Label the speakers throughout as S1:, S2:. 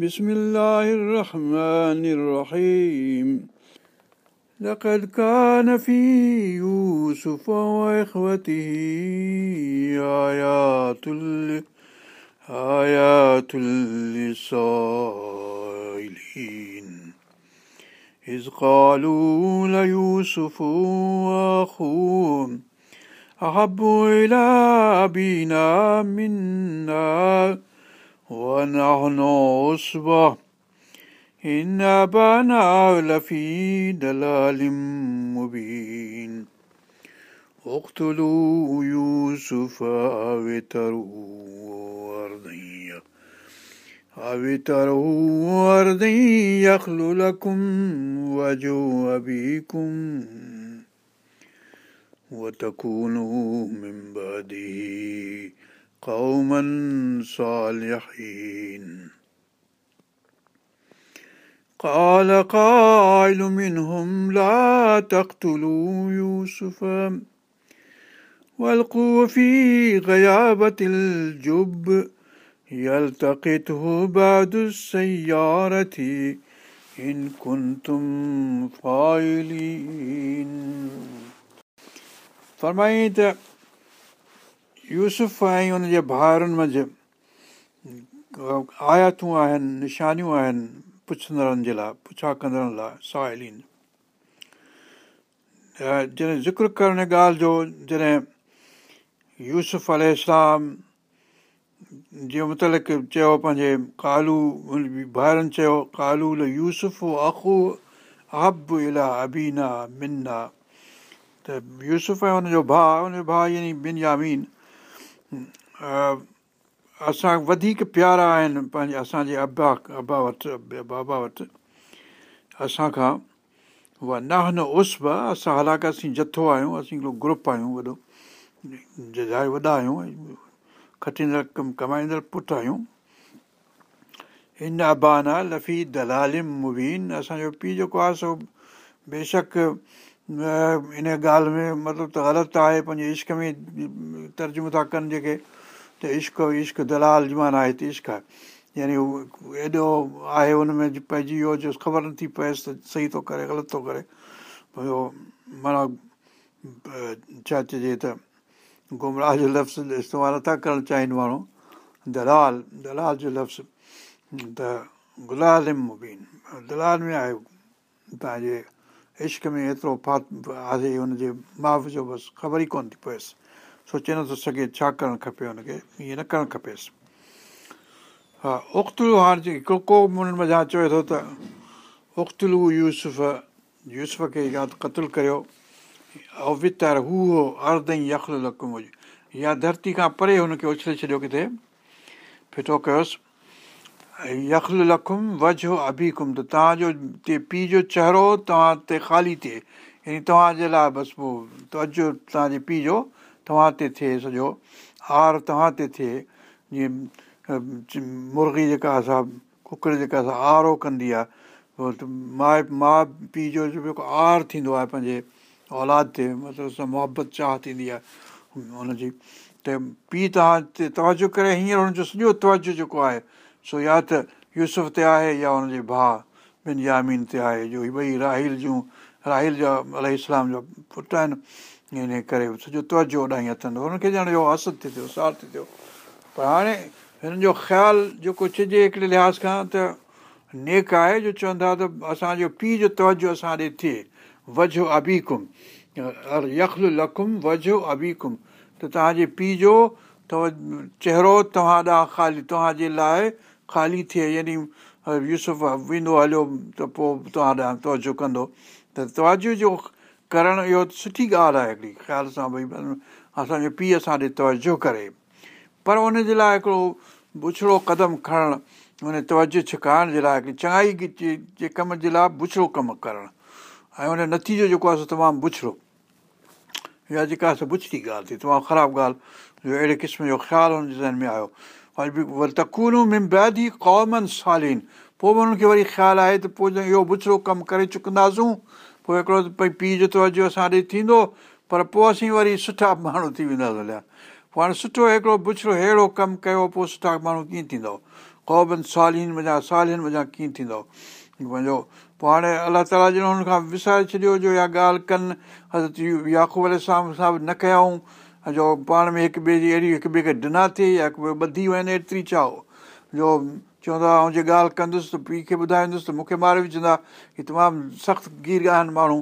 S1: بسم الله الرحمن الرحيم لقد كان في يوسف وإخوته آيات آيات للسائلين إذ قالوا ليوسف وأخوه أحب إلى أبينا منا ونحن عصبة إن أبانا لفي دلال مبين اقتلوا يوسف أو تروا أرضي أو تروا أرضي يخل لكم وجو أبيكم وتكونوا من بعده قوما صالحين قال قائل منهم لا تقتلوا يوسف والقوا في غيابة الجب يلتقطه بعد السيارة إن كنتم فاعلين فرمائیں यूसुफ़ ऐं हुनजे भाउरनि मंझि आयातूं आहिनि निशानियूं आहिनि पुछंदड़नि जे लाइ पुछा कंदड़नि लाइ साहिल जॾहिं ज़िक्र करण ॻाल्हि जो जॾहिं यूसुफ़ अल इस्लाम जे मुतलिक़ चयो पंहिंजे कालू भाइरनि चयो कालू ल यूसुफ़ आख़ू अहब इला अबीना मिना त यूसुफ़ ऐं हुनजो भाउ हुनजो भाउ यानी ॿिन यामीन असां वधीक प्यारा आहिनि पंहिंजे असांजे अबा अबा वटि बाबा वटि असांखां उहा न न उस असां हालांकि असीं जथो आहियूं असीं हिकिड़ो ग्रुप आहियूं वॾो जाए वॾा आहियूं खटींदड़ खटींदड़ु कमाईंदड़ पुटु आहियूं हिन अबाना लफ़ी दलालिम मुबीन असांजो पीउ जेको आहे सो बेशक इन ॻाल्हि में मतिलबु त ग़लति आहे पंहिंजे इश्क में तर्जुमो था कनि जेके त इश्क इश्क दलाल जमान आहे त इश्क आहे यानी उहो एॾो आहे पइजी वियो जो ख़बर नथी पएसि त सही थो करे ग़लति थो करे पोइ माना छा चइजे त गुमराह जो लफ़्ज़ इस्तेमालु नथा करणु चाहिनि माण्हू दलाल दलाल जो लफ़्ज़ त गुलाल मुबीन दलाल में आहे तव्हांजे इश्क में एतिरो फात आहे हुनजे माउ जो बसि ख़बर ई कोन थी पएसि सोचे नथो सघे छा करणु खपे हुनखे ईअं न करणु खपेसि हा उख़्तुलू हाणे को को उन्हनि मज़ा चए थो त उ़्तलू यूसुफ यूसुफ खे या त क़लु करियो अवितर हू हो अर्द अर्धी यखु या धरती खां परे हुनखे उछले छॾियो किथे फिटो कयोसि यखल लखुम वजो कुम त तव्हांजो ते पीउ जो चहिरो तव्हां ते ख़ाली थिए यानी तव्हांजे लाइ बसि पोइ तवजो तव्हांजे पीउ जो तव्हां ते थिए सॼो हार तव्हां ते थिए जीअं मुर्गी जेका असां कुकर जेका असां आरो कंदी आहे पोइ माउ माउ पीउ जो जेको आर थींदो आहे पंहिंजे औलाद ते मतिलबु मुहबत चाह थींदी आहे हुनजी त पीउ तव्हां ते तवजो करे हींअर हुनजो सॼो तवजो जेको आहे सो या त यूसुफ ते आहे या हुनजे भाउ ॿिनि यामीन ते आहे जो ॿई राहिल जूं राहिल जा इस्लाम जा पुट आहिनि इन करे सॼो तवजो ओॾां ई हथनि हुनखे ॼण जो आसन थी थियो सार थी थियो पर हाणे हिननि जो ख़्यालु जेको छिजे हिकिड़े लिहाज़ खां त नेक आहे जो चवंदा त असांजो पीउ जो तवजो असां ॾे थिए वझो यखल लखुम वझो अभिकुम त तव्हांजे पीउ जो तव चहिरो तव्हां ॾांहुं खाली तव्हांजे लाइ ख़ाली थिए यानी यूसुफ वेंदो हलियो त पोइ तव्हां ॾांहुं तवजो कंदो त तवजो जो करणु इहो सुठी ॻाल्हि आहे हिकिड़ी ख़्याल सां भई असांजो पीउ असां ॾे तवजो करे पर उनजे लाइ हिकिड़ो बुछड़ो क़दम खणणु उन तवजो छिकाइण जे लाइ हिकिड़ी चङाई जे कम जे लाइ बुछड़ो कमु करणु ऐं उन नतीजो जेको आहे सो तमामु बुछड़ो इहा जेका आहे सो बुछड़ी ॻाल्हि थी तमामु ख़राबु ॻाल्हि जो अहिड़े क़िस्म जो ख़्यालु हुनजे ज़हन में आयो वरी वरी तकूरूं में बैदी सालीन पोइ बि हुननि खे वरी ख़्यालु आहे त पोइ इहो बुछड़ो कमु करे चुकंदासूं पोइ हिकिड़ो भई पीउ जे थो अॼु असां ॾे थींदो पर पोइ असीं वरी सुठा माण्हू थी वेंदासीं हलिया पोइ हाणे सुठो हिकिड़ो बुछड़ो अहिड़ो कमु कयो पोइ सुठा माण्हू कीअं थींदो क़ौमनि सालिन वञा सालिन वञा कीअं थींदो पंहिंजो पोइ हाणे अलाह ताला ॼण हुन खां विसारे छॾियो जो इहा ॻाल्हि कनि हज़रत याकूब अल सां बि न कयाऊं ऐं जो पाण में हिकु ॿिए जी अहिड़ी हिकु ॿिए खे डिना थिए या हिकु ॿधी वञे एतिरी चाहो जो चवंदो आहे ऐं जे ॻाल्हि कंदुसि त पीउ खे ॿुधाईंदुसि त मूंखे मारे विझंदा हीअ तमामु सख़्तु गिर आहिनि माण्हू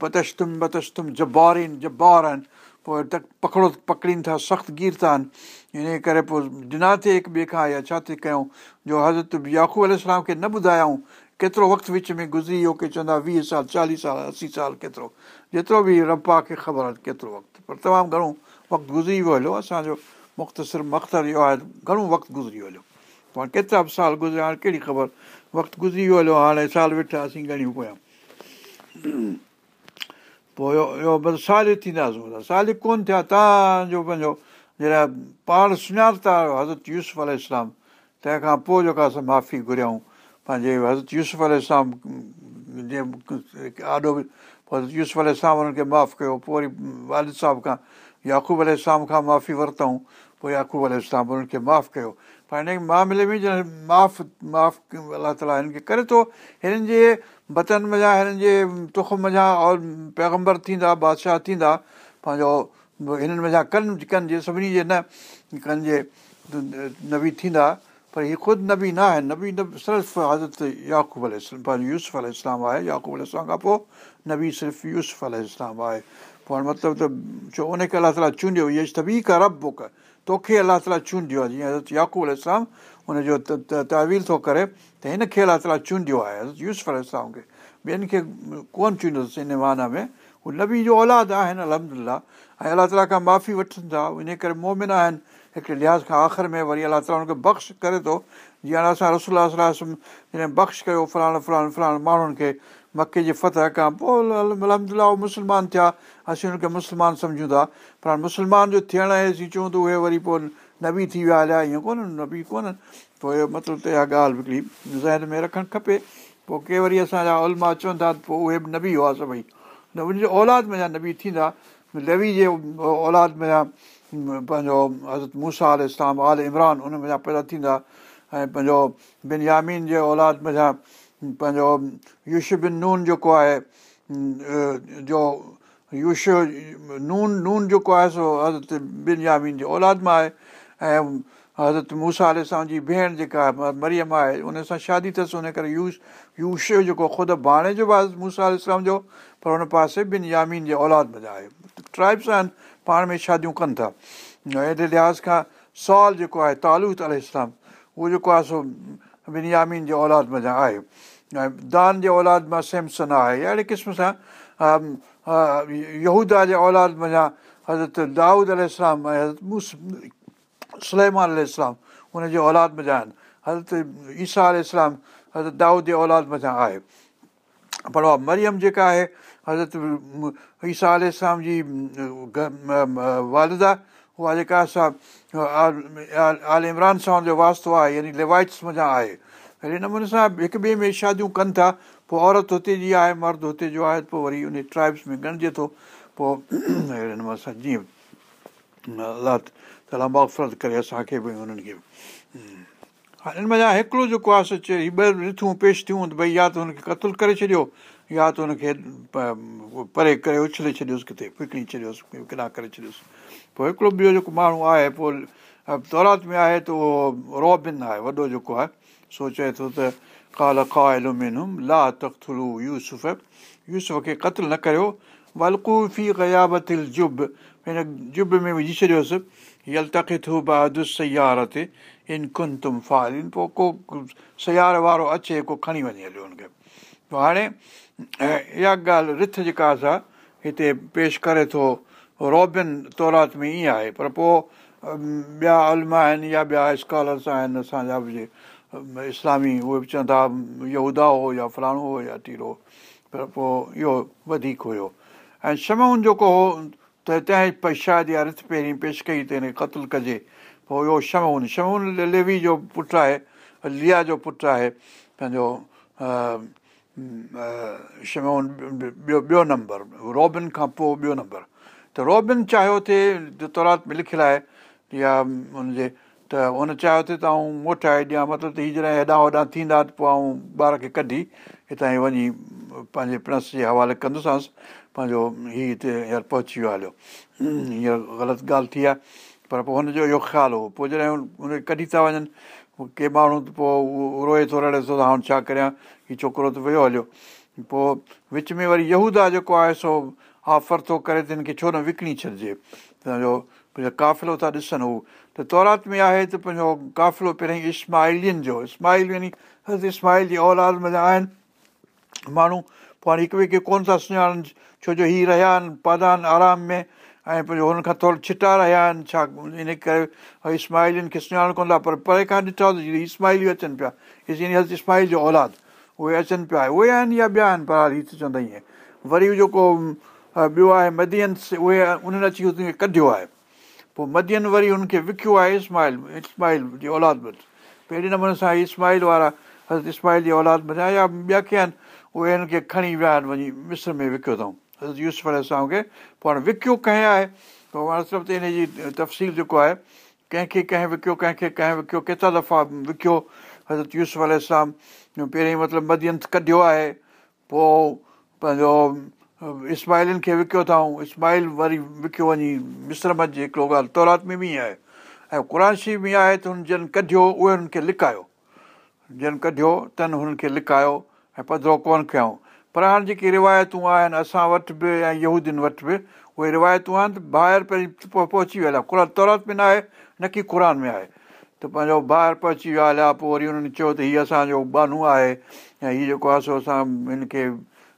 S1: बतशतुम बतशतुम जबार आहिनि जबार आहिनि पोइ त पकिड़ो पकड़ीनि था सख़्तु गिर था आहिनि इन करे पोइ डिना थिए हिकु ॿिए खां या छा थी कयूं जो हज़रत याकू अलाम खे न ॿुधायऊं केतिरो वक़्तु विच में गुज़री वियो की चवंदा वीह साल चालीह साल असी साल केतिरो जेतिरो बि रम्पा खे ख़बर आहे केतिरो वक़्तु पर तमामु घणो वक़्तु गुज़री वियो हलियो असांजो मुख़्तसिर मख़्तर इहो आहे घणो वक़्तु गुज़री वियो हलियो पाण केतिरा बि साल गुज़रिया हाणे कहिड़ी ख़बर वक़्तु गुज़री वियो हलियो हाणे साल वेठा असीं ॻणियूं पोयूं पोइ साल थींदासीं साल कोन थिया तव्हांजो पंहिंजो जहिड़ा पाण सुञाता आहियो हज़रत यूसुफ़ इस्लाम तंहिंखां पोइ जेका असां माफ़ी घुरियऊं पंहिंजे हज़रत यूसुफ़ इस्लाम जे अल इस्लाम हुननि खे माफ़ु कयो पोइ वरी वालिद साहिब खां याक़ूब अल इस्लाम खां माफ़ी वरितऊं पोइ याक़ूब याक़ूबल इस्लाम खे माफ़ु कयो पर हिन मामले में माफ़ु माफ़ु अलाह ताला हिनखे करे थो हिननि जे बतन मञा हिननि जे तुख मञा और पैगम्बर थींदा बादशाह थींदा पंहिंजो हिननि मञा कनि कनि जे सभिनी जे न कनि जे नबी थींदा पर हीअ ख़ुदि नबी न आहे नबी न सिर्फ़ु हज़रत याक़ूब अल पंहिंजो यूस अल इस्लाम आहे याक़ूब इस्लाम खां पोइ नबी सिर्फ़ु यूस अल इस्लाम आहे पोइ मतिलबु त छो उनखे अलाह ताला चूंडियो इहे सभी का रब बुक तोखे अलाह ताला चूंडियो आहे जीअं हज़रत याकूल इस्लाम हुनजो तावील थो करे त हिन खे अलाह ताला चूंडियो आहे हज़रत यूस इस्लाम खे ॿियनि खे कोन चूंडियो अथसि हिन माना में हू नबी जो औलाद आहिनि अलहमिल्ला ऐं अलाह ताला खां माफ़ी वठनि था इन करे मोमिन आहिनि हिकिड़े लिहाज़ खां आख़िर में वरी अलाह ताला हुनखे बख़्श करे थो जीअं हाणे असां रसूल बख़्श कयो फलाण फलाण फलाण माण्हुनि खे मके जे फतह खां पोइ मुलहमला उहे मुस्लमान थिया असीं हुनखे मुस्लमान सम्झूं था पर हाणे मुस्लमान जो थियण आहे असीं चऊं त उहे वरी पोइ नबी थी विया हलिया ईअं कोन्हनि नबी कोन्हनि पोइ मतिलबु त इहा ॻाल्हि हिकिड़ी ज़हन में रखणु खपे पोइ के वरी असांजा उलमा चवनि था पोइ उहे बि नबी हुआ सभई न उनजे औलाद में जा नबी थींदा लवी जे औलाद में जा पंहिंजो हज़रत मूसा आल इस्लाम आल इमरान जा पैदा थींदा ऐं पंहिंजो बिन यामीन जे औलाद में जा पंहिंजो यूश बिन नून जेको आहे जो यूश नून नून जेको आहे सो हज़रत ॿिनयामीन जे औलाद मां आहे ऐं हज़रत मूसा आल इस्लाम जी भेण जेका आहे मरियम आहे उन सां शादी अथसि उन करे यूश यूश जेको ख़ुदि बाणे जो बि आहे मूसा आल इस्लाम जो पर हुन पासे ॿिनीन जे औलाद में आहे ट्राइब्स आहिनि पाण में शादियूं कनि था अहिड़े लिहाज़ खां साल जेको आहे तालूत अल इस्लाम उहो जेको आहे सो बिनयामीन जे औलाद मज़ा आहे ऐं दान जे औलाद मां सैमसन आहे अहिड़े क़िस्म सां यहूदा जे औलाद मज़ा हज़रत दाऊदल इस्लाम ऐं हज़रत मूस सलैमान इस्लाम हुनजे औलाद मजा आहिनि हज़रत ईसा आल इस्लाम हज़रत दाऊद जे औलाद मथां आहे पर उहा मरियम जेका आहे हज़रत ईसा अल इस्लाम जी वालिदा उहा जेका असां आल इमरान सां हुनजो वास्तो आहे यानी लिवाइट्स मा आहे अहिड़े नमूने सां हिक ॿिए में शादियूं कनि था पोइ औरत हुते जी आहे मर्द हुते जो आहे पोइ वरी उन ट्राइब्स में ॻणिजे थो पोइ अहिड़े नमूने सां जीअं अलाह ताला मफ़रत करे असांखे भई हुननि खे हिन मज़ा हिकिड़ो जेको आहे सो ॿ रिथूं पेश थियूं भई या त हुनखे क़तलु करे छॾियो या त हुनखे परे करे उछले छॾियोसि किथे फिकिणी छॾियोसि किना करे छॾियोसि पोइ हिकिड़ो ॿियो जेको माण्हू आहे पोइ तौरात में आहे त उहो रॉबिन आहे वॾो जेको आहे सो चए थो त काल काल ला तख्तुलू यूसुफ यूसुफ खे क़तलु न करियो कयाबतिल जुब हिन जुब में विझी छॾियोसि यल तखे तख बादु सयार ते इन कुन तुम फाल इन पोइ को सयारे वारो अचे को खणी वञे हलियो हुनखे पोइ हाणे इहा ॻाल्हि रिथ जेका असां हिते पेश करे थो रोबिन तौरात में ईअं आहे पर पोइ ॿिया अलम आहिनि या ॿिया स्कॉलर्स आहिनि असांजा बि इस्लामी उहे बि चवंदा यहूदा हो या फलाणो हो या तीरो पर पोइ इहो वधीक हुयो ऐं शमऊं जेको हो त तंहिं शायदि या रिथ पहिरीं पेश कई त हिन क़तल कजे पोइ इहो शमऊं शमऊं लेवी जो पुटु आहे लिया जो पुटु आहे पंहिंजो शमऊं ॿियो ॿियो नंबर रोबिन खां पोइ ॿियो नंबर त रोबिन चाहियो थिए जो तौरात में लिखियलु आहे या हुनजे त हुन चाहियो थिए त आऊं मोट आहे ॾियां मतिलबु त हीअ जॾहिं हेॾां होॾां थींदा त पोइ आऊं ॿार खे कढी हितां ई वञी पंहिंजे प्रस जे हवाले कंदोसांसि पंहिंजो हीउ हिते हींअर पहुची वियो हलियो हीअ ग़लति ॻाल्हि थी आहे पर पोइ हुनजो इहो ख़्यालु हो पोइ जॾहिं हुनखे कढी था वञनि के माण्हू त पोइ उहो रोए थो रड़े थो त हाणे छा करियां हीउ छोकिरो त वियो हलियो पोइ विच में वरी यहूदा जेको आहे सो ऑफर थो करे त हिन खे छो न विकिणी छॾिजे त काफ़िलो था ॾिसनि हू त तौरात में आहे त पंहिंजो क़ाफ़िलो पहिरियों इस्माइलियुनि जो इस्माइल यानी हद इस्माइल जी औलाद में आहिनि माण्हू पोइ हाणे हिक ॿिए खे कोन था सुञाणनि छो जो हीउ रहिया आहिनि पौधा आहिनि आराम में ऐं पंहिंजो हुन खां थोरो छिटा रहिया आहिनि छा इन करे इस्माइलियुनि खे सुञाणु कोन था पर परे खां ॾिठो त इस्माइल इस्माइली अचनि पिया यानी हज़ इस्माइल जो औलाद उहे अचनि पिया उहे आहिनि या ॿिया आहिनि पर हीअ त चवंदा ईअं वरी जेको ॿियो आहे मदियन उहे उन्हनि अची हुते कढियो आहे पोइ मदियन वरी उनखे विकियो आहे इस्माल इस्माल जी औलाद बदिलि पहिरीं नमूने सां हीअ वारा हज़रत इस्माल जी औलाद भरिया या ॿिया किया आहिनि उहे खे खणी विया आहिनि वञी मिस्र में विकियो अथऊं हज़रत यूस आलाउ खे पोइ हाणे विकियो कंहिं आहे पोइ जी तफ़सील जेको आहे कंहिंखे कंहिं विकियो कंहिंखे कंहिं विकियो केतिरा दफ़ा विकियो हज़रत यूस अल पहिरीं मतिलबु मदियंत कढियो आहे पोइ पंहिंजो इस्माइलनि खे विकियो अथऊं इस्माइल वरी विकियो वञी मिस्रमत जी हिकिड़ो ॻाल्हि तौरात में बि आहे ऐं क़ुर शिव बि आहे त हुन जन कढियो उहे हुननि खे लिकायो जन कढियो तन हुननि खे लिकायो ऐं पधरो कोन कयऊं पर हाणे जेके रिवायतूं आहिनि असां वटि बि ऐं यहूदियुनि वटि बि उहे रिवायतूं आहिनि त ॿाहिरि पहिरीं पहुची विया तौरात में न आहे न की क़ुर में आहे त पंहिंजो ॿाहिरि पहुची विया हलिया पोइ वरी हुननि चयो त हीअ असांजो बानू आहे ऐं हीअ जेको आहे सो असां हिनखे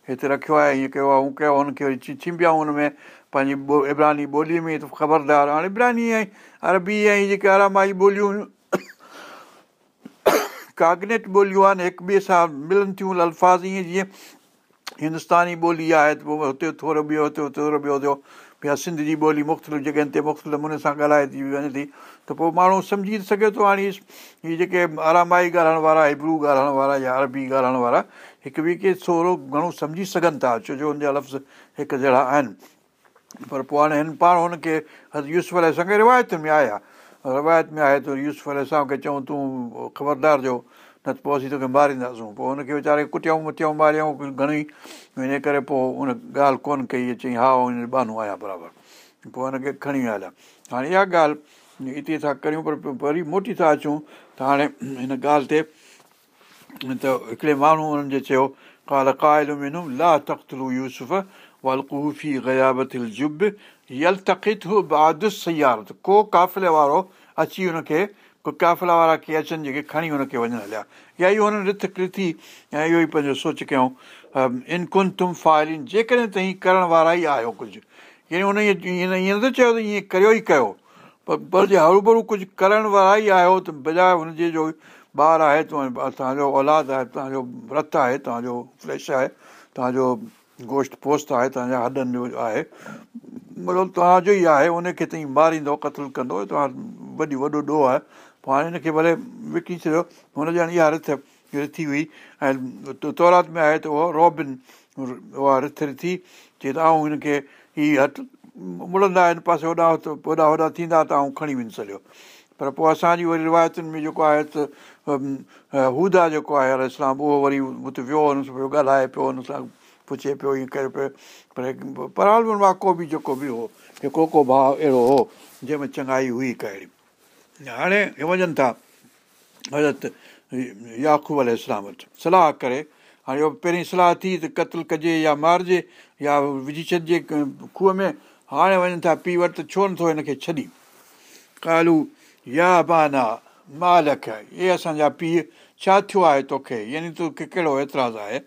S1: हिते रखियो आहे हीअं कयो आहे हू कयो आहे हुनखे वरी चिंबिया हुन में पंहिंजी पंहिंजी इब्रानी ॿोलीअ में ख़बरदारु हाणे इब्रानी ऐं अरबी ऐं जेके आरामाई ॿोलियूं कागनेट ॿोलियूं आहिनि हिक ॿिए सां मिलनि थियूं अल्फाज़ ईअं जीअं हिंदुस्तानी ॿोली आहे त पोइ हुते थोरो ॿियो हुते थोरो ॿियो थियो या सिंध जी ॿोली मुख़्तलिफ़ जॻहियुनि ते मुख़्तलिफ़ नमूने सां ॻाल्हाए थी वञे थी त पोइ माण्हू सम्झी सघे थो हाणे हीअ जेके आरामाई ॻाल्हाइण वारा हिब्रू ॻाल्हाइण वारा या अरबी ॻाल्हाइण वारा हिकु ॿिए खे थोरो घणो सम्झी सघनि था छो जो हुन जा लफ़्ज़ हिकु जहिड़ा आहिनि पर पोइ हाणे हिन पाण हुनखे यूस अल सां रिवायत में आहे रिवायत में आहे त यूस आला खे चऊं तूं ख़बरदार जो न त पोइ असीं तोखे मारींदासूं पोइ हुनखे वीचारे कुटियाऊं मुटियाऊं मारियऊं घणेई इन करे पोइ हुन ॻाल्हि कोन्ह कई चई हा बानू आहियां बराबरि पोइ हुनखे खे खणी हलिया हाणे इहा ॻाल्हि हिते था करियूं पर वरी मोटी था अचूं त हाणे हिन ॻाल्हि ते त हिकिड़े माण्हू हुननि जे चयो काल कायल ला तख़्तलू यूसुफ़ वलकूफ़ी गयाबतिल जुब यल बहादुर सयारत को काफ़िले वारो अची हुनखे त काफ़िला वारा कीअं अचनि जेके खणी हुनखे वञणु हलिया या इहो हुननि रिथ कृथी ऐं इहो ई पंहिंजो सोचु कयऊं कुन तुम फायरिन जेकॾहिं तव्हीं करण वारा ई आहियो कुझु यानी हुन ईअं ईअं त चयो त ईअं करियो ई कयो पर पर जे हरू भरू कुझु करण वारा ई आहियो त बजाए हुनजे जो ॿारु आहे तव्हांजो औलाद आहे तव्हांजो रतु आहे तव्हांजो फ्लैश आहे तव्हांजो गोश्त पोश्त आहे तव्हांजा हॾनि जो आहे मतिलबु तव्हांजो ई आहे उनखे त मारींदो कतलु कंदो तव्हां वॾी वॾो ॾोहु आहे पोइ हाणे हिनखे भले विकी छॾियो हुन ॼण इहा रिथ रिथी हुई ऐं तौरात में आहे त उहो रोबिन उहा रिथ रिथी चए त आऊं हिनखे ई हथु मुड़ंदा हिन पासे होॾा हथ होॾा होॾा थींदा त ऐं खणी वञी सघियो पर पोइ असांजी वरी रिवायतुनि में जेको आहे त हूदा जेको आहे अल इस्लाम उहो वरी हुते वियो हुन सां पियो ॻाल्हाए पियो हुन सां पुछे पियो ईअं करे पियो पर वाको बि जेको बि हो को भाउ अहिड़ो हो जंहिंमें चङाई हुई कहिड़ी हाणे वञनि था हज़रत याक़ूब अल इस्लाम वटि सलाह करे हाणे उहो पहिरीं सलाह थी त क़तल कजे या मारिजे या विझी छॾिजे खूह में हाणे वञनि था पीउ वटि त छो नथो हिनखे छॾी कालू या बाना मा लख इहे असांजा पीउ छा थियो आहे तोखे यानी तोखे कहिड़ो एतिराज़ु आहे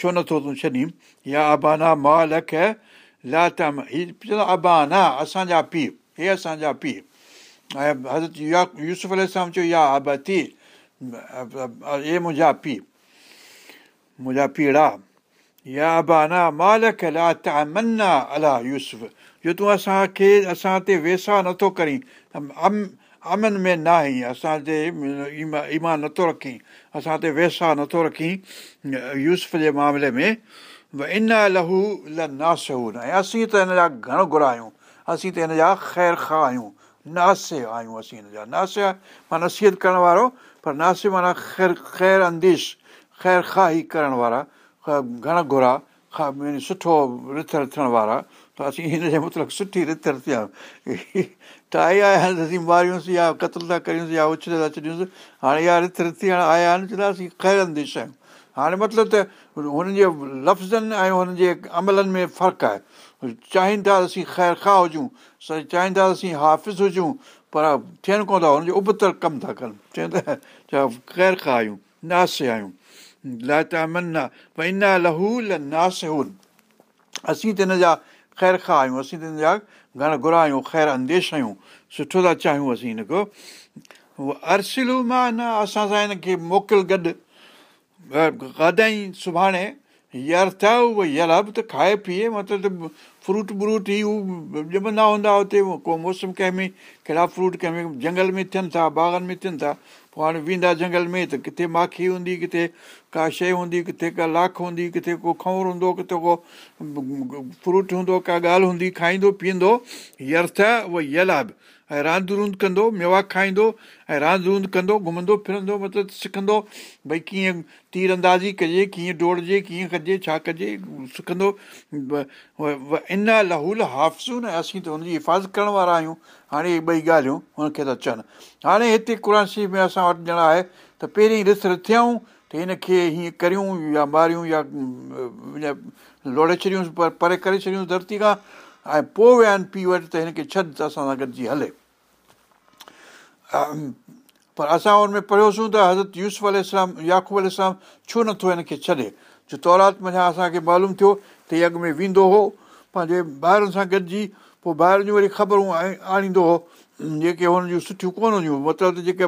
S1: छो नथो तूं छॾी या अबाना मा लखिया हीउ चवंदो अबाना असांजा पीउ हे असांजा पीउ ऐं हज़रत यूसुफ लाइ चयो या आबाती ये मुंहिंजा पीउ मुंहिंजा पीड़ा या आबाना तना अला यूसुफ जो तूं असांखे असां ते वेसा नथो करीं अम अमन में न आई असांजे ईमान नथो रखी असां ते वेसा नथो रखी यूसुफ जे मामले में इन लहू ल नासू ऐं असीं त हिनजा घण घुर आहियूं असीं त हिन जा ख़ैर ख़्वा आहियूं नासे आहियूं असीं हिन जा नासियां माना नसीहत करण वारो पर नासे माना ख़ैर ख़ैर अंदेश ख़ैर खाही करण वारा घण घुरा खा सुठो रिथ रिथण वारा त असीं हिन जे मतिलबु सुठी रिथ रिती आहियूं त आया हाणे असीं मारियूंसीं या कतल था करियूंसीं या उछ था छॾियूंसीं हाणे इहा रिथ रिथी हाणे आया आहिनि असीं ख़ैरु अंदेश आहियूं हाणे मतिलबु त हुननि जे लफ़्ज़नि ऐं हुननि जे अमलनि में फ़र्क़ु आहे चाहिनि था त असीं ख़ैर खा हुजूं था त असीं हाफ़िज़ हुजूं पर थियनि कोन था हुनजो उबतर कमु था कनि चवनि था छा ख़ैर खा आहियूं नास आहियूं लता मना भई न लहूल नास हुन असीं त हिन जा ख़ैर खा आहियूं असीं त हिन जा घणा घुरा आहियूं ख़ैरु अंदेश आहियूं सुठो था चाहियूं असीं हिनखे उहो अर्सलू मां न असां सां हिनखे मोकिल गॾु खाधाई सुभाणे हीअ अर्थ आहे उहा यलाब त खाए पीए मतिलबु त फ्रूट व्रूट ई हू ॼमंदा हूंदा हुते को मौसम कंहिंमें कहिड़ा फ्रूट कंहिंमें जंगल में थियनि था बाग़नि में थियनि था पोइ हाणे वेंदा जंगल में त किथे माखी हूंदी किथे का शइ हूंदी किथे का लाख हूंदी किथे को खंहु हूंदो किथे को फ्रूट हूंदो का ॻाल्हि हूंदी खाईंदो पीअंदो हीअ अर्थ आहे ऐं रांदि रूध कंदो मेवा खाईंदो ऐं रांदि रूध कंदो घुमंदो फिरंदो मतिलबु सिखंदो भई कीअं तीर अंदाज़ी कजे कीअं डोड़जे कीअं कजे छा कजे सिखंदो इन लहूल हाफ़सूं न असीं त हुनजी हिफ़ाज़त करण वारा आहियूं हाणे इहे ॿई ॻाल्हियूं हुनखे त अचनि हाणे हिते क़रान में असां वटि ॼणा आहे त पहिरीं रिस र त हिनखे हीअं करियूं या मारियूं या लोड़े छॾियुसि पर परे करे छॾियूं धरती खां ऐं पोइ विया आहिनि पीउ वटि त हिनखे छॾ त असां सां गॾिजी हले पर असां हुनमें पढ़ियोसीं त हज़रत यूसुफ़ इस्लाम याखूबल इस्लाम छो नथो हिनखे छॾे जो तौरात मञा असांखे मालूम थियो त हीअ अॻु में वेंदो हुओ पंहिंजे ॿाहिरनि सां गॾिजी पोइ ॿाहिरि जूं वरी ख़बरूं आणींदो हुओ जेके हुन जूं सुठियूं कोन हूंदियूं मतिलबु त जेके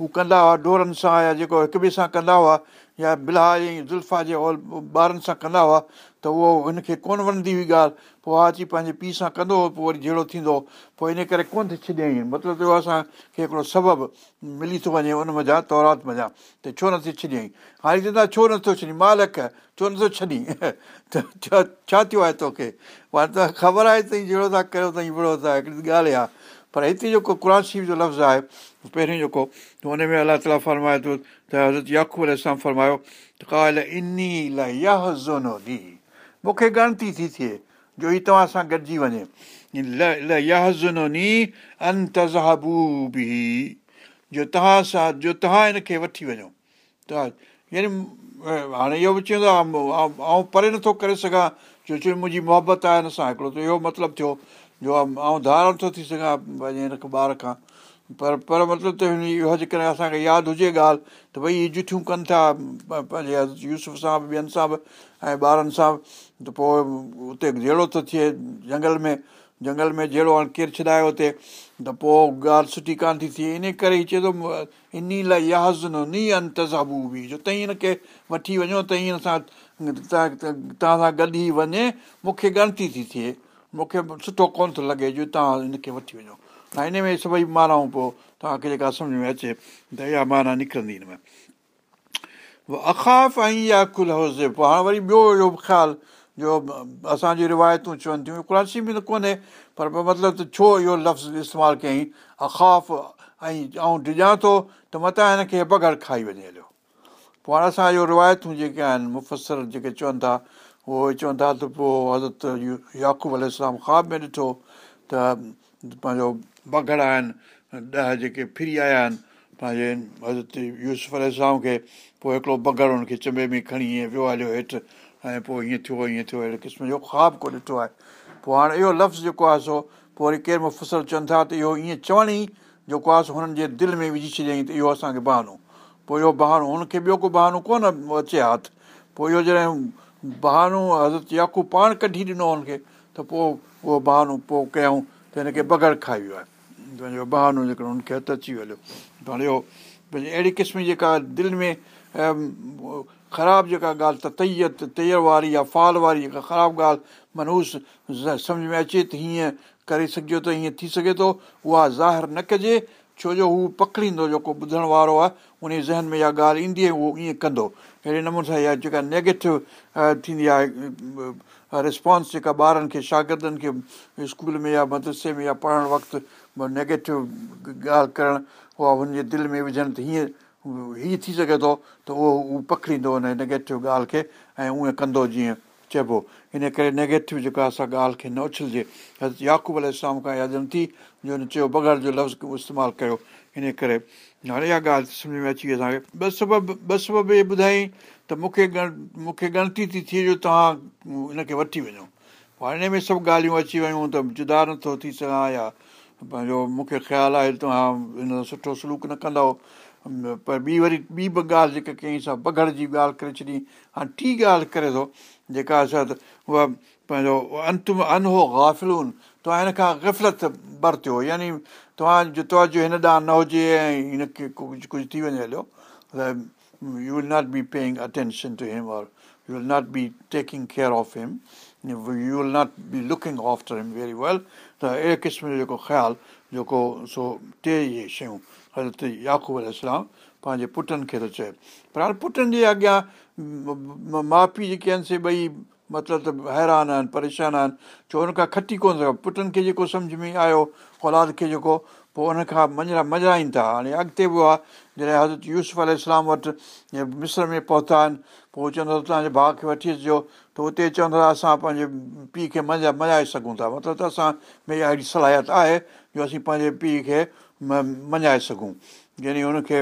S1: हू कंदा हुआ डोरनि सां या जेको हिक ॿिए सां कंदा हुआ या बिलाल या ज़ुल्फा जे ओल ॿारनि सां कंदा हुआ त उहो हुनखे कोन वणंदी हुई ॻाल्हि पोइ हा अची पंहिंजे पीउ सां कंदो हुओ पोइ वरी जहिड़ो थींदो हुओ पोइ इन करे कोन थी छॾियईं मतिलबु असांखे हिकिड़ो सबबु मिली थो वञे उन मज़ा तौरात मजा त छो नथी छॾियईं हाणे चवंदा छो नथो छॾी मालक छो नथो छॾी त छा थियो आहे तोखे हाणे त ख़बर आहे त जहिड़ो था कयो त विड़ो था हिकिड़ी ॻाल्हि आहे पर हिते जेको क़ुर शरीफ़ जो लफ़्ज़ु आहे पहिरियों जेको हुन में अलाह ताला फ़रमाए थो त हज़रत याखुल सां फरमायो काल मूंखे गणती थी थिए जो हीउ तव्हां सां गॾिजी वञे जो तव्हां सां जो तव्हां हिनखे वठी वञो त यानी हाणे इहो बि चवंदो आहे परे नथो करे सघां छो जो मुंहिंजी मुहबत आहे हिन सां हिकिड़ो त इहो मतिलबु थियो जो आउं धारण थो थी सघां पंहिंजे हिन ॿार खां पर पर मतिलबु त हिन इहो जेकॾहिं असांखे यादि हुजे ॻाल्हि त भई इहे जिठियूं कनि था पंहिंजे यूसुफ सां बि ॿियनि सां बि ऐं ॿारनि सां बि त पोइ उते जहिड़ो थो थिए झंगल में झंगल में जहिड़ो हाणे केरु छॾायो हुते त पोइ ॻाल्हि सुठी कान थी थिए इन करे ई चए थो इन लाइ याज़न नी ई अंतज़ाबू बि जो तई हिनखे वठी वञो तई हिन सां तव्हां सां गॾु ई वञे मूंखे ॻणती थी थिए मूंखे सुठो कोन्ह थो लॻे जो तव्हां हिनखे वठी वञो हाणे हिन में सभई माराऊं पोइ तव्हांखे जेका सम्झ में अचे त इहा माना निकिरंदी हिन में अखाफ़ ऐं इहा कुल्स पोइ हाणे वरी ॿियो अहिड़ो ख़्यालु जो असांजी रिवायतूं चवनि थियूं क्रासी में त कोन्हे पर मतिलबु त छो इहो लफ़्ज़ इस्तेमालु कयईं अखाफ़ ऐं डिॼां थो त मता हिनखे बगड़ खाई वञे हलियो पोइ हाणे असांजो रिवायतूं जेके आहिनि मुफ़सर जेके चवनि था उहो चवंदा था त पोइ हज़रत याक़ूब अलाम ख़्वाब में ॾिठो त पंहिंजो बगड़ आहिनि ॾह जेके फिरी आया आहिनि पंहिंजे हज़रत यूसुफ़लाम खे पोइ हिकिड़ो बगड़ हुनखे चंबे में खणी ईअं वियो हलियो हेठि ऐं पोइ ईअं थियो ईअं थियो अहिड़े क़िस्म जो ख़्वाबु को ॾिठो आहे पोइ हाणे इहो लफ़्ज़ु जेको आहे सो पोइ वरी केरु में फ़सल चवनि था त इहो ईअं चवण ई जेको आहे सो हुननि जे दिलि में विझी छॾियईं त इहो असांखे बहानो पोइ इहो बहानो हुनखे ॿियो को बहानो कोन अचे हथ पोइ इहो जॾहिं बहानो हज़रत याकू पाण कढी ॾिनो हुनखे त पोइ उहो बहानो पोइ कयऊं त हिनखे बगर खाई वियो आहे पंहिंजो बहानो जेकॾहिं हुनखे हथु अची वियो हलियो हाणे इहो भई अहिड़ी क़िस्म जी जेका दिलि में ख़राबु जेका ॻाल्हि त तैयत या फाल वारी जेका ख़राबु ॻाल्हि मनूस सम्झ में अचे त हीअं करे सघिजो त हीअं थी सघे थो उहा ज़ाहिर न कजे छो जो हू पकड़ींदो जेको ॿुधण वारो आहे उन ज़हन में इहा ॻाल्हि ईंदी उहो ईअं कंदो अहिड़े नमूने सां इहा जेका नैगेटिव थींदी आहे रिस्पोंस जेका ॿारनि खे शागिर्दनि खे स्कूल में या मदरसे में या पढ़णु वक़्तु नैगेटिव ॻाल्हि करणु उहा हुनजे दिलि में विझनि त हीअं हीअं थी सघे थो त उहो उहो पकड़ींदो हुन नैगेटिव ॻाल्हि खे ऐं उहे कंदो जीअं चइबो हिन करे नैगेटिव आहे असां ॻाल्हि खे न उछलिजे याक़ूबल इस्लाम खां यादि थी जो हुन चयो बगड़ जो लफ़्ज़ इस्तेमालु कयो इन करे हाणे इहा ॻाल्हि सम्झि में अची वई असांखे ॿ सबबु ॿ सबबु इहे ॿुधाई त मूंखे गण मूंखे गणती थी थिए जो तव्हां इनखे वठी वञो पर हिन में सभु ॻाल्हियूं अची वियूं त जुदा नथो थी सघां या पंहिंजो मूंखे ख़्यालु आहे तव्हां हिन सां सुठो सलूक न कंदव पर ॿी वरी ॿी ॿ ॻाल्हि जेके कंहिं सां बघड़ जी ॻाल्हि करे छॾी हाणे टी ॻाल्हि करे थो जेका असां उहा पंहिंजो अंतम अनहो ग़ाफ़िल तव्हां हिन खां ग़फ़लत बरतियो यानी तव्हां जो तव्हांजो हिन ॾांहुं न हुजे ऐं हिनखे कुझु कुझु थी वञे हलियो you will not be paying attention to him और you will not be taking care of him you will not be looking of the him very well त अहिड़े क़िस्म जो जेको ख़्यालु जेको सो टे इहे शयूं हज़रत याक़ूब अलाम पंहिंजे पुटनि खे थो चए पर हाणे पुटनि जे अॻियां माउ पीउ जेके आहिनि से ॿई मतिलबु त हैरान आहिनि परेशान आहिनि छो हुनखां खटी कोन थो पुटनि खे जेको सम्झ में आयो औलाद खे जेको पोइ उनखां मंझिरा मंझाइनि था हाणे अॻिते बि आहे जॾहिं हज़रत यूसुफ़ इस्लाम वटि मिस्र में पहुता आहिनि पोइ चवंदो तव्हांजे भाउ खे वठी अचिजो त हुते चवंदा असां पंहिंजे पीउ खे मंझा मञाए सघूं था मतिलबु त असां में अहिड़ी सलाहियत आहे जो असीं पंहिंजे पीउ खे मञाए सघूं यानी हुनखे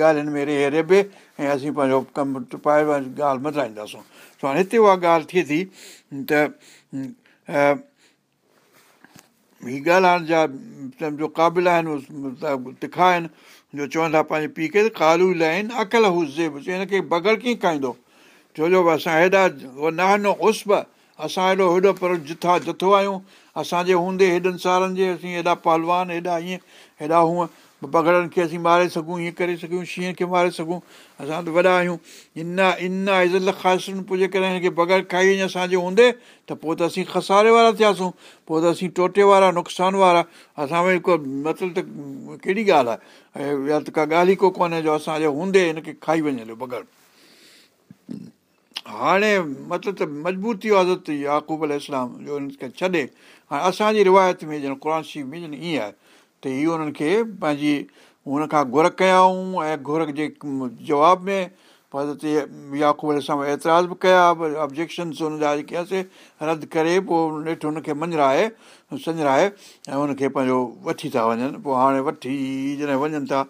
S1: ॻाल्हियुनि में रेह रेबे ऐं असीं पंहिंजो कमु टुपाए ॻाल्हि सो हाणे हिते उहा ॻाल्हि थिए थी त हीअ ॻाल्हि हाणे जा सम्झो क़ाबिल आहिनि तिखा आहिनि जो चवनि था पंहिंजे पीउ खे कालू लाइन अकल हुजे हिनखे बगर कीअं खाईंदो छो जो असां हेॾा उहो न उस असां हेॾो हेॾो पर जिथा जथो आहियूं असांजे हूंदे हेॾनि सालनि जे असीं हेॾा पहलवान हेॾा ईअं हेॾा हूअं बगड़नि खे असीं मारे सघूं हीअं करे सघूं शींहं खे मारे सघूं असां त वॾा आहियूं इन इन इज़त ख़ासिनि पुजे करे हिनखे बगड़ खाई वञे असांजो हूंदे त पोइ त असीं खसारे वारा थियासीं पोइ त असीं टोटे वारा नुक़सान वारा असां वरी को मतिलबु त कहिड़ी ॻाल्हि आहे या त का ॻाल्हि ई को कोन्हे जो असांजो हूंदे हिनखे खाई वञे बॻड़ हाणे मतिलबु त मज़बूती आहे आज़त यूब अल इस्लाम जो हिनखे छॾे हाणे असांजी रिवायत में ॼण क़ुर शी में ॼण ईअं आहे त इहो उन्हनि खे पंहिंजी हुन खां घुर कयाऊं ऐं घुर जे जवाब में हज़रत याक़ूब अलाम एतिरा बि कया भई ऑब्जेक्शन्स हुन जा कयासीं रद्द करे पोइ नेठि हुनखे मंझाए संञराए ऐं हुनखे पंहिंजो वठी था वञनि पोइ हाणे वठी जॾहिं वञनि था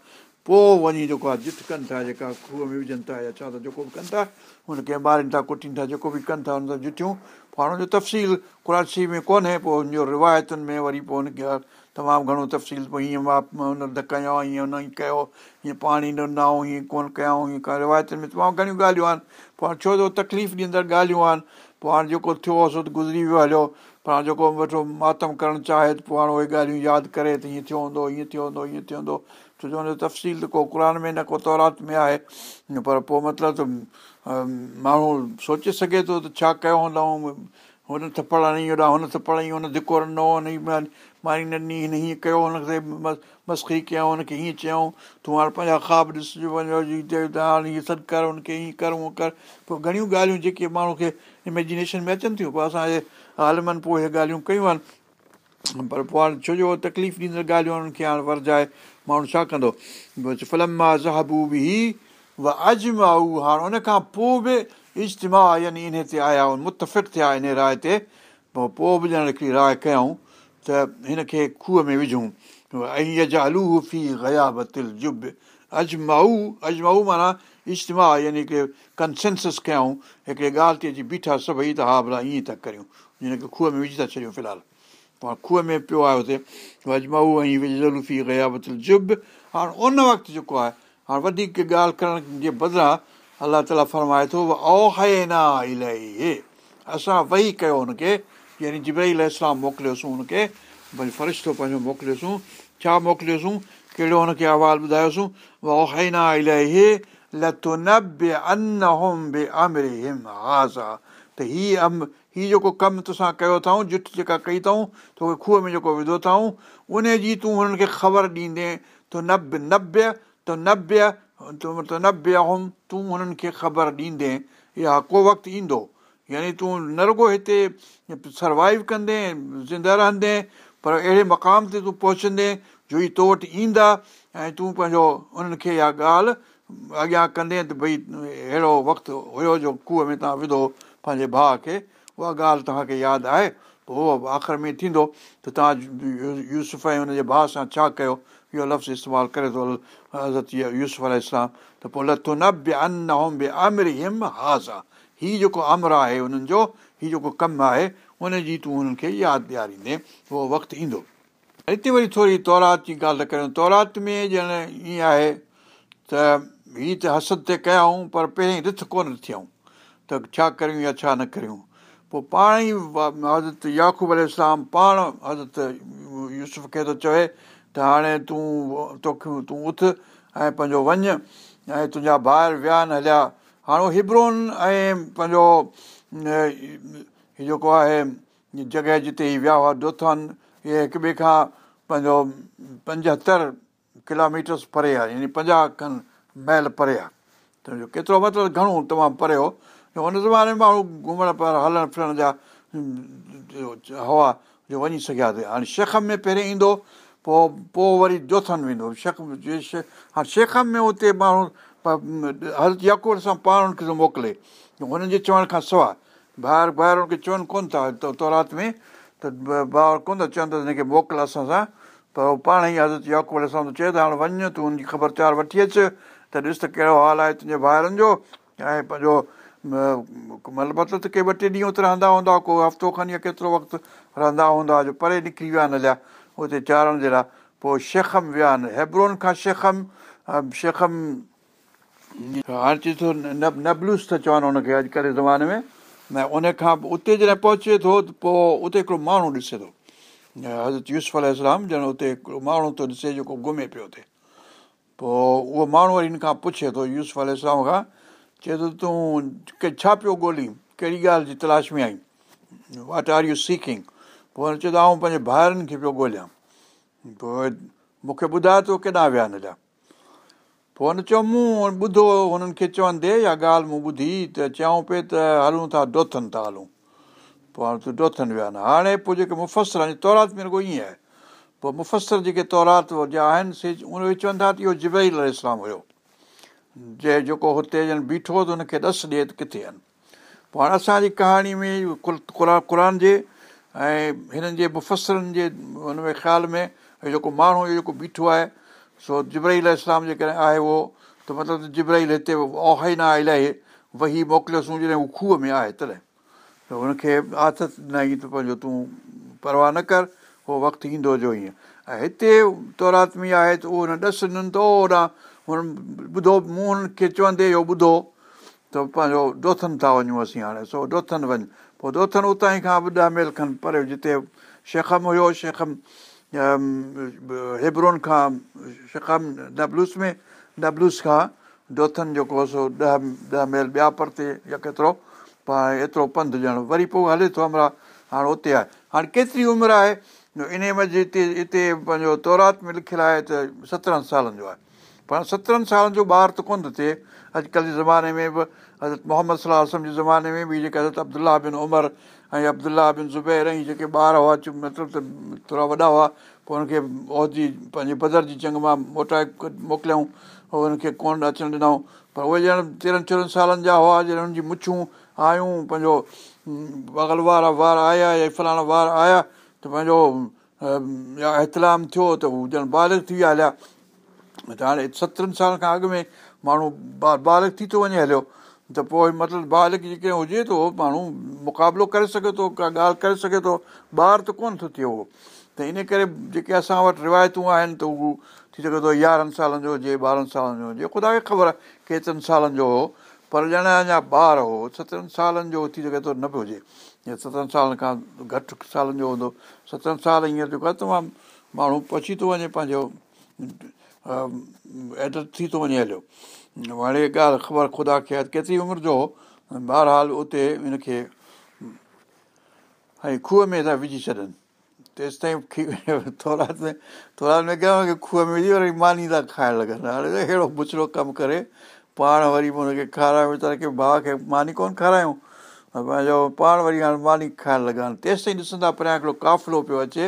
S1: पोइ वञी जेको आहे जित कनि था जेका खूह में विझनि था या छा त जेको बि कनि था हुनखे ॿारनि था कुटियुनि था जेको बि कनि था हुन सां झिठियूं पाण जो तफ़सील कराची में कोन्हे पोइ हुनजो रिवायतुनि में वरी पोइ हुनखे तमामु घणो तफ़सील पोइ हीअं मां हुन धकाया हीअं हुन ई कयो हीअं पाणी न ॾिनाऊं हीअं कोन कयऊं हीअं कयो रिवायतुनि में तमामु घणियूं ॻाल्हियूं आहिनि पोइ हाणे छो जो तकलीफ़ ॾींदड़ ॻाल्हियूं आहिनि पोइ हाणे जेको थियो सो त गुज़री वियो हलियो पर हाणे जेको वेठो मातम करणु चाहे त पोइ हाणे उहे ॻाल्हियूं यादि करे त हीअं थियो हूंदो हीअं थियो हूंदो हीअं थियो हूंदो छो जो हुनजो तफ़सील त को क़ुर में न को तौरात में आहे पर पोइ मतिलबु त माण्हू सोचे सघे थो त छा कयो हूंदो हुन त पढ़ण होॾा हुन थई हुन धिको न हुन हुनजी मानी न हिन हीअं कयो हुनखे मस्ती कयऊं हुनखे हीअं चयऊं तूं हाणे पंहिंजा ख़्वाबु ॾिसजो वञो हाणे हीअ सॾु कर हुनखे हीअं कर हूअं कर पोइ घणियूं ॻाल्हियूं जेके माण्हू खे इमेजिनेशन में अचनि थियूं पोइ असांजे आलमनि पोइ इहे ॻाल्हियूं कयूं आहिनि पर पोइ हाणे छो जो तकलीफ़ ॾींदड़ ॻाल्हियूं आहिनि हुनखे हाणे वरजाए माण्हू छा कंदो फिल्म मां फलम बि ज़बूबी उहा अजमाऊ हाणे उनखां पोइ बि इजतमा यानी इन ते आया ऐं मुतफ़िक थिया इन राय ते पोइ बि ॼण हिकिड़ी राय कयूं त हिन खे खुह में विझूं ऐं फी गया बतिल जुब अजमाऊ अजमाऊ माना इजतमा यानी की कंसेंसस कयूं हिकिड़े ॻाल्हि ते अची बीठा सभई त हा भला ईअं था करियूं हिनखे खूह में विझी था छॾियूं फ़िलहालु पाण खूह में पियो आहे हुते अजमाऊ ऐं अजमाऊं गया बतिल जुब हाणे उन वक़्तु जेको आहे हाणे वधीक ॻाल्हि करण जे बदिरां अलाह ताला फ़रमाए थो असां वेही कयो हुनखे यानी जिब सां मोकिलियोसूं हुनखे भई फ़रिश्तो पंहिंजो मोकिलियोसीं छा मोकिलियोसूं कहिड़ो हुनखे आवाज़ु ॿुधायोसीं जेको कमु तोसां कयो अथऊं झिठ जेका कई अथऊं तोखे खूह में जेको विधो अथऊं उनजी तूं हुननि खे ख़बर ॾींदे तो नब नब्य तो नब्य त न बीहमि तूं हुननि खे ख़बर ॾींदे या को वक़्तु ईंदो यानी तूं न रुगो हिते सर्वाइव कंदे ज़िंदा रहंदे पर अहिड़े मक़ाम ते तूं पहुचंदे जो ई तो वटि ईंदा ऐं तूं पंहिंजो उन्हनि खे इहा ॻाल्हि अॻियां कंदे त भई अहिड़ो वक़्तु हुयो जो खूह में तव्हां विधो पंहिंजे भाउ खे उहा ॻाल्हि तव्हांखे यादि आहे उहो आख़िरि में थींदो त तव्हां यूसुफ़ ऐं हुनजे भाउ सां छा कयो इहो लफ़्ज़ इस्तेमालु करे थो हज़रत यूस अलाम त पोइ लथो न बि अन होम बि आमिर हिम हाज़ा हीउ जेको अमर आहे हुननि जो हीउ जेको कमु आहे हुनजी तूं हुननि खे यादि ॾियारींदे उहो वक़्तु ईंदो हिते वरी थोरी तौरात जी ॻाल्हि त कयूं तौरात में ॼण ईअं आहे त हीअ त हसद ते कयाऊं पर पहिरीं रिथ कोन थियऊं त छा करियूं या छा न करियूं पोइ पाण ई हज़रत याक़ूब अल पाण हज़रत यूसुफ़ खे थो चवे त हाणे तूं तोखे तूं उथ ऐं पंहिंजो वञ ऐं तुंहिंजा ॿाहिरि विया आहिनि हलिया हाणे हिब्रोन ऐं पंहिंजो जेको आहे जॻह जिते विया हुआ डोथनि इहे हिक ॿिए खां पंहिंजो पंजहतरि किलोमीटर्स परे आहे यानी पंजाह खनि महिल परे आहे त केतिरो मतिलबु घणो तमामु परे हो हुन ज़माने में माण्हू घुमण फिरणु हलण फिरण जा हवा जो वञी सघिया सघियासीं हाणे शख में पहिरियों ईंदो पोइ पोइ वरी जो वेंदो शेख हाणे शेख में उते माण्हू हज़रत याकूबर सां पाण थो मोकिले हुननि जे चवण खां सवाइ ॿाहिरि ॿाहिरि हुनखे चवनि कोन्ह था तौरात में त कोन था चवनि चवंदा हिनखे मोकिल असां सां पर उहो पाण ई हज़रत याकूबर सां चए त हाणे वञु तूं हुनजी ख़बरदार वठी अचु त ॾिस त कहिड़ो हाल आहे तुंहिंजे ॿाहिरिनि जो ऐं पंहिंजो मतलबु मतिलबु के ॿ टे ॾींहं उते रहंदा हूंदा को हफ़्तो खनि या केतिरो वक़्तु रहंदा हूंदा जो परे निकिरी विया हिन हलिया उते चाढ़ण जे लाइ पोइ शेखम विया आहिनि हेब्रोन खां शेखम शेखम हाणे चए थो नब नबलूस थो चवनि हुनखे अॼुकल्ह जे ज़माने में उन खां पोइ उते जॾहिं पहुचे थो त पोइ उते हिकिड़ो माण्हू ॾिसे थो हज़रत यूस अल इस्लाम ॼण उते हिकिड़ो माण्हू थो ॾिसे जेको घुमे पियो उते पोइ उहो माण्हू वरी हिन खां पुछे थो यूस अल इस्लाम खां चए थो तूं के छा पियो ॻोल्हीं कहिड़ी ॻाल्हि जी तलाश में आई वाट आर यू सीकिंग पोइ हुन चवंदा आऊं पंहिंजे भाउरनि खे पियो ॻोल्हियां पोइ मूंखे ॿुधाए तूं केॾा विया हिन जा पोइ हुन चयो मूं ॿुधो हुननि खे चवंदे इहा ॻाल्हि मूं ॿुधी त चयऊं पिए त हलूं था डोथनि था हलूं पोइ हाणे तूं डोथनि विया न हाणे पोइ जेके मुफ़सर तौरात में रुॻो ईअं आहे पोइ मुफ़सर जेके तौरात जा आहिनि से उन चवनि था त इहो जिबैल इस्लाम हुयो जे जेको हुते ॼण बीठो त हुनखे ॾसु ॾिए त किथे आहिनि पोइ हाणे असांजी कहाणी में क़ुर जे ऐं हिननि जे मुफ़सरनि जे हुन में ख़्याल में जेको माण्हू इहो जेको बीठो आहे सो जिब्रहील इस्लाम जेकॾहिं आहे उहो त मतिलबु जिब्रहील हिते ओहाइन आहे इलाही वही मोकिलियोसीं जॾहिं हू खूह में आहे तॾहिं त हुनखे आदत ई त पंहिंजो तूं परवाह न कर उहो वक़्तु ईंदो जो ईअं ऐं हिते तौरात्मी आहे त उहो हुन ॾस ॾिनो होॾां हुन ॿुधो मूं हुनखे चवंदे इहो ॿुधो त पंहिंजो डोथनि था वञूं असीं हाणे सो डोथनि वञु पोइ दोतनि उतां ई खां बि ॾह महिल खनि परे जिते शेखम हुयो शेखम हिब्रोन खां शेखम डब्लूस में डब्लूस खां दोतनि जेको सो ॾह ॾह मेल ॿिया परते या केतिरो पाण एतिरो पंधु ॼणो वरी पोइ हले थो अमरा हाणे उते आहे हाणे केतिरी उमिरि आहे इन मर्ज़ि हिते हिते पंहिंजो तौरात में लिखियलु आहे त सतरहनि सालनि जो आहे पर सतरहनि सालनि जो ॿारु त कोन थो थिए अॼुकल्ह जे ज़माने में बि हज़रत मोहम्मद सलाहु आसम जे ज़माने में बि जेके हज़रत अब्दुला बिन उमर ऐं अब्दुला बिन ज़ुबैर ऐं जेके ॿार हुआ मतिलबु त थोरा वॾा हुआ पोइ हुनखे उहिदी पंहिंजे बदर जी जंग मां मोटाए मोकिलियऊं पोइ हुनखे कोन अचणु ॾिनऊं पर उहे ॼण तेरहनि चोॾहनि सालनि जा हुआ जॾहिं हुननि जी मुछूं आयूं पंहिंजो बगल वारा वार आया या फलाणा वार आया त पंहिंजो ऐतिलाम थियो त हू ॼण बालिग थी विया हलिया त हाणे सतरिनि सालनि खां अॻु में माण्हू ब बालिग थी थो वञे हलियो त पोइ मतिलबु ॿार खे जेके हुजे थो माण्हू मुक़ाबिलो करे सघे थो का ॻाल्हि करे सघे थो ॿार त कोन्ह थो थिए उहो त इन करे जेके असां वटि रिवायतूं आहिनि त उहो थी सघे थो यारहनि सालनि जो हुजे ॿारहनि सालनि जो हुजे ख़ुदा खे ख़बर आहे केतिरनि सालनि जो हो पर ॼण अञा ॿार हो सतरनि सालनि जो थी सघे थो न पियो हुजे या सतरनि सालनि खां घटि सालनि जो हूंदो सतरनि साल हींअर जेको आहे तमामु माण्हू पहुची थो वञे पंहिंजो एड थी थो वञे हलियो हाणे ॻाल्हि ख़बर ख़ुदा खे केतिरी उमिरि जो बहरहाल उते इनखे ऐं खूह में था विझी छॾनि तेसि ताईं थोरा में थोरा में अॻियां खूह में विझी वरी मानी था खाइणु लॻनि हाणे अहिड़ो बुछड़ो कमु करे पाण वरी पोइ हुनखे खारायो वीचारे की भाउ खे मानी कोन खारायूं पंहिंजो पाण वरी हाणे मानी खाइणु लॻा ताईं ॾिसंदा पहिरियां हिकिड़ो काफ़िलो पियो अचे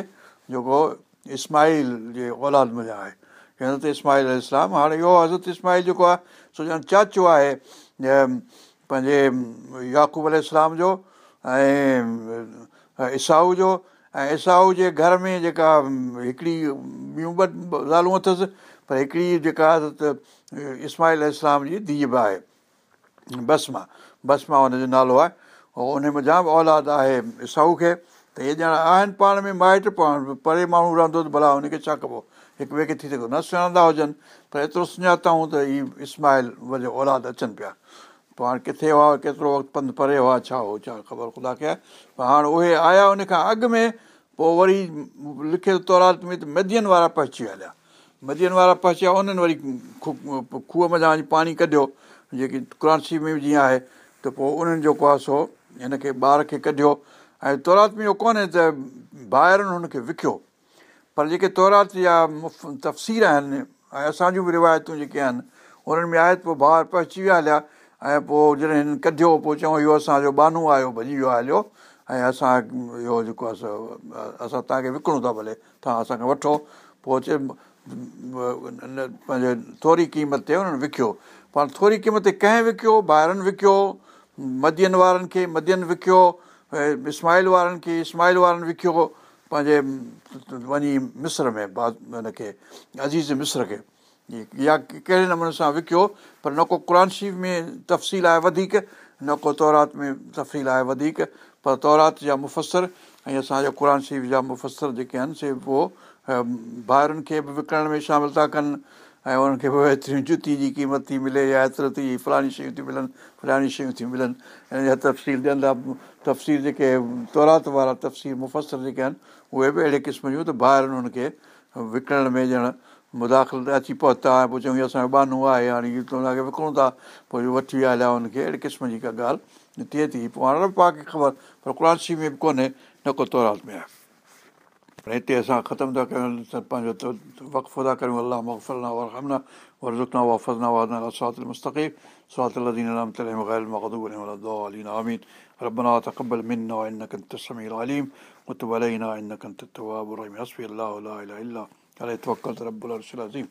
S1: जेको इस्माहील जे औलाद मा आहे कंदर त इस्माल इस्लाम हाणे इहो हज़रत इस्माहील जेको आहे सो ॼण चाचो आहे पंहिंजे याक़ूबल इस्लाम जो ऐं इसाऊ जो ऐं इसाऊ जे घर में जेका हिकिड़ी ॿियूं ॿ ज़ालूं अथसि पर हिकिड़ी जेका हज़रत इस्माहील इस्लाम जी धीअ बि आहे बसमा बसमा हुनजो नालो आहे उन उनमें जाम औलाद आहे इसाऊ खे त इहे ॼणा आहिनि पाण में माइट पाण परे माण्हू रहंदो त भला हुनखे छा कबो हिकु ॿिए खे थी सघो न सुञाणंदा हुजनि त एतिरो सुञाता त ही इस्माइल वरी औलाद अचनि पिया पोइ हाणे किथे हुआ केतिरो वक़्तु पंधु परे हुआ छा हो छा ख़बर ख़ुदा खे कया हाणे उहे आया उन खां अॻु में पोइ वरी लिखियल तौरात में त मदीअनि वारा पहुची हलिया मैदीअनि वारा पहुची विया उन्हनि वरी खूह खूअ मज़ा वञी पाणी कढियो जेकी क्रांसी में जीअं आहे त पोइ उन्हनि जेको आहे सो हिनखे ॿार खे कढियो ऐं तौरात में इहो कोन्हे त ॿाहिरिनि हुनखे विकियो पर जेके तौरात जा मुफ़ तफ़सीर आहिनि ऐं असांजूं बि रिवायतूं जेके आहिनि उन्हनि में आहे त पोइ भाउर पहुची विया हलिया ऐं पोइ जॾहिं हिन कढियो पोइ चऊं इहो असांजो बानू आयो भॼी वियो आहे हलियो ऐं असां इहो जेको आहे असां तव्हांखे विकिणूं था भले तव्हां असांखे वठो पोइ चए पंहिंजे थोरी क़ीमत ते हुननि विकियो पर थोरी क़ीमत ते कंहिं विकियो ॿाहिरनि विकियो मदियनि वारनि खे मदियनि विकियो इस्माइल वारनि खे इस्माइल वारनि विकियो पंहिंजे वञी मिस्र में हिनखे अज़ीज़ मिस्र खे या कहिड़े नमूने सां विकियो पर न को क़ुर शरीफ़ में तफ़सील आहे वधीक न को तौरात में तफ़सील आहे वधीक पर तौरात जा मुफ़सर ऐं असांजा क़ुर शरीफ़ जा मुफ़सर जेके आहिनि से उहो भाउरनि खे बि विकिणण में शामिलु था कनि ऐं उन्हनि खे हेतिरियूं जुती जी क़ीमत थी मिले या हेतिरो थी फलाणी शयूं थी मिलनि फलाणी शयूं थी मिलनि हिन जा तफ़सील ॾियनि तफ़सील जेके तौरात वारा तफ़सील मुफ़सर जेके आहिनि उहे बि अहिड़े क़िस्म जूं त ॿाहिरि उन्हनि खे विकिणण में ॼण मुदाख़िल अची पहुता ऐं पोइ चऊं असांजो बानो आहे हाणे इहो विकिणूं था पोइ वठी विया हलिया हुनखे अहिड़े क़िस्म जी का ॻाल्हि थिए थी पोइ हाणे पाण खे ख़बर पर क्रांशी में बि कोन्हे न को तौरात में आहे पर हिते असां ख़तमु था कयूं त पंहिंजो वक़फ़ु था कयूं अलाह मगफ़रना वरहमना वरज़ुकना वाफ़ज़ना वादना सवात المستقيم صراط الذين ربنا تقبل منا إنك أنت السميع العليم وتب علينا إنك أنت التواب الرحيم حسبي الله لا إله إلا عليه توكلت رب العرش العظيم